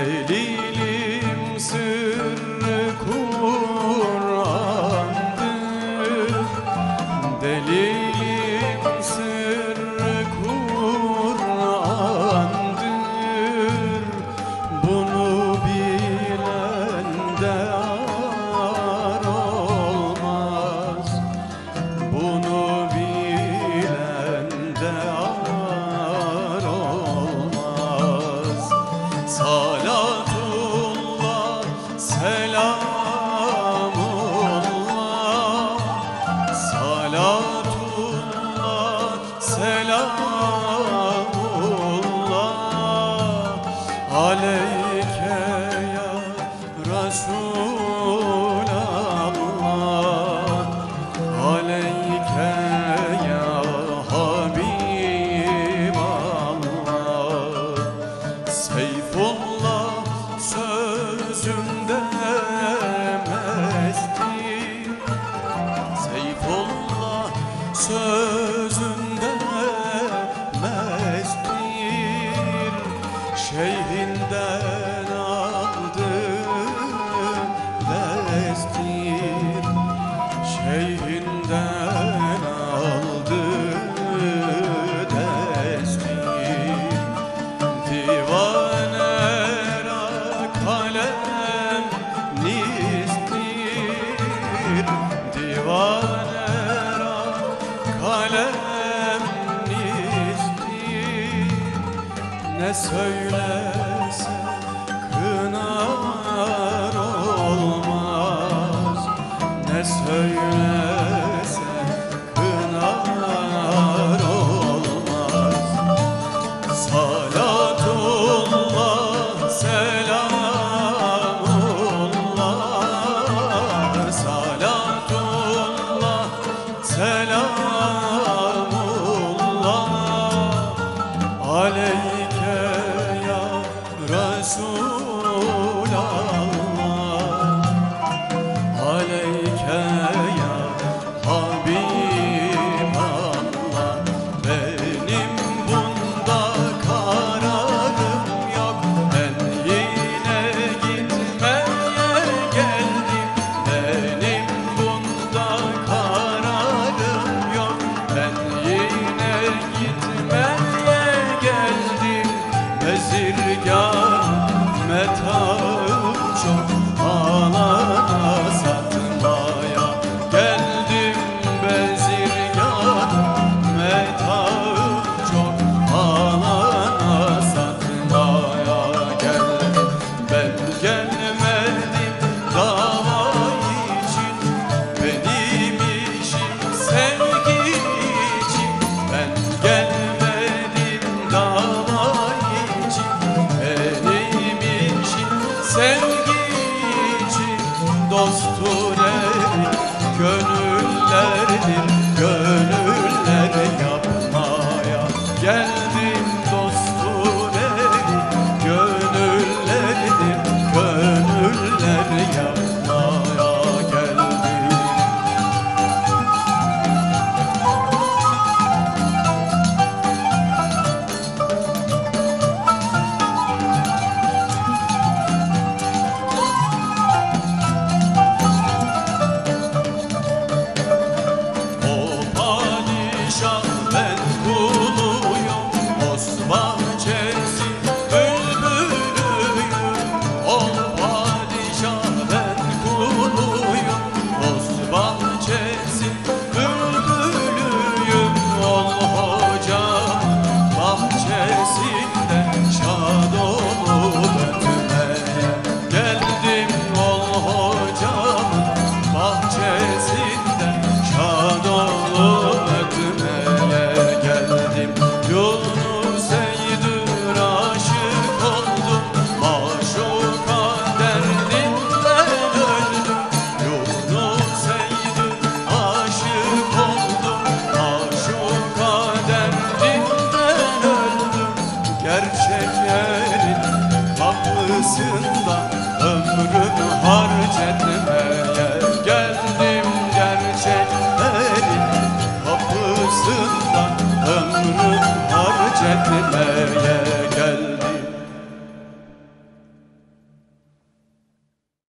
Ele Ne söylese kınar olmaz. Ne söylese kınar olmaz. Salatullah selamullah. Salatullah selam rahmet ha cebime gel